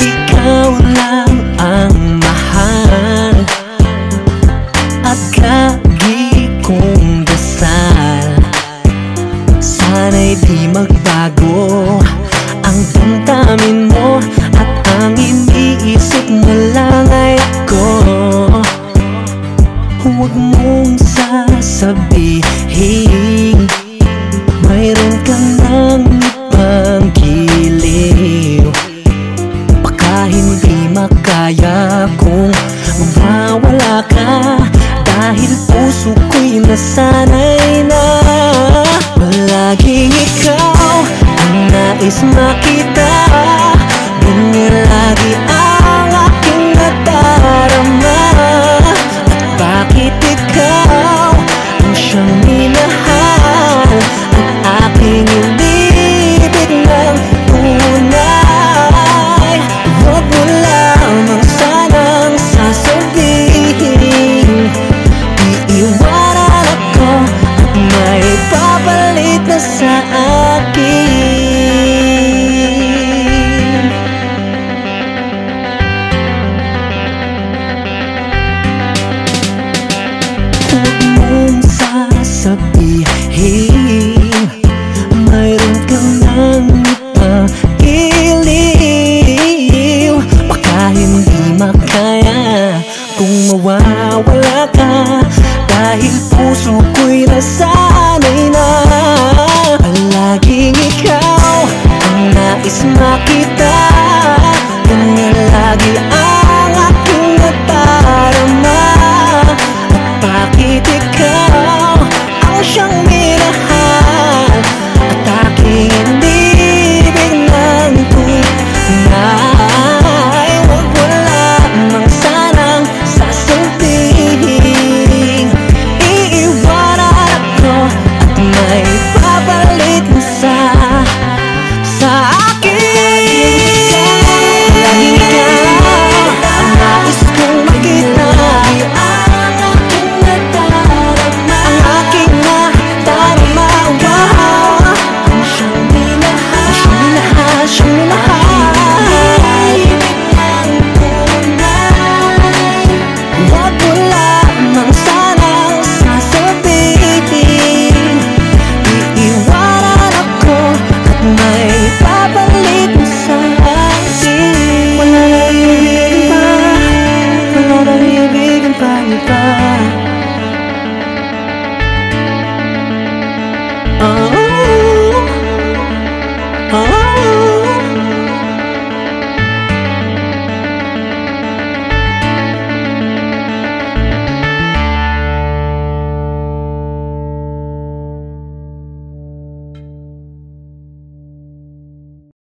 Ikaw lang ang mahal At lagi Sana'y di magbago Ang damdamin mo At ang iniisip mo lang ay ako. Huwag mong sasabihin ko'y nasanay na Palaging ikaw ang nais makita kung mawawala ka Dahil puso ko'y nasanay na Palaging ikaw ang nais makita. Ganyan lagi ang aking natarama. At bakit ikaw ang siyang minahal Oh.